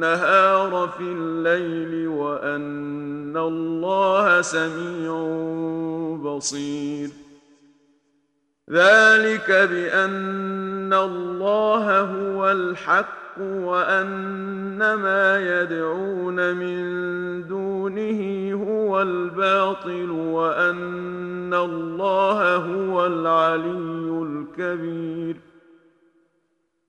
النهار في الليل وأن الله سميع بصير. ذلك بأن الله هو الحق وأن ما يدعون من دونه هو الباطل وأن الله هو العلي الكبير.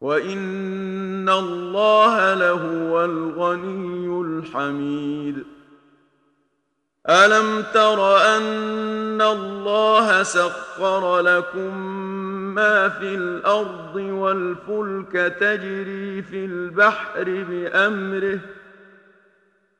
وَإِنَّ اللَّهَ لَهُوَ الْغَنِيُّ الْحَمِيدُ أَلَمْ تَرَ أَنَّ اللَّهَ سَخَّرَ لَكُم مَّا فِي الْأَرْضِ وَالْفُلْكَ تَجْرِي فِي الْبَحْرِ بِأَمْرِهِ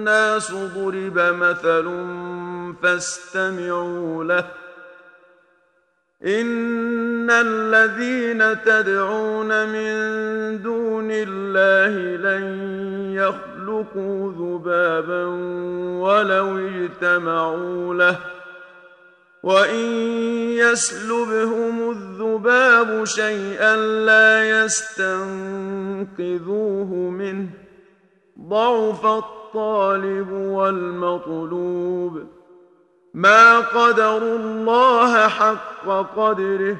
الناس ضرب مثل فاستمعوا له. إن الذين تدعون من دون الله لن يخلقوا ذبابا ولو اجتمعوا له. وَإِن يَسْلُبْهُمُ الذُّبَابُ شَيْئًا لَّا يَسْتَنقِذُوهُ مِنْهُ. ضعف الطالب والمطلوب. ما قدر الله حق قدره.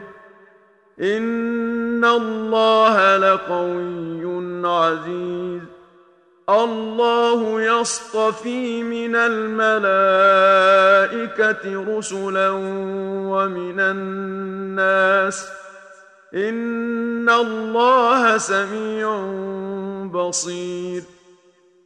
إن الله لقوي عزيز. الله يصطفي من الملائكة رسلا ومن الناس. إن الله سميع بصير.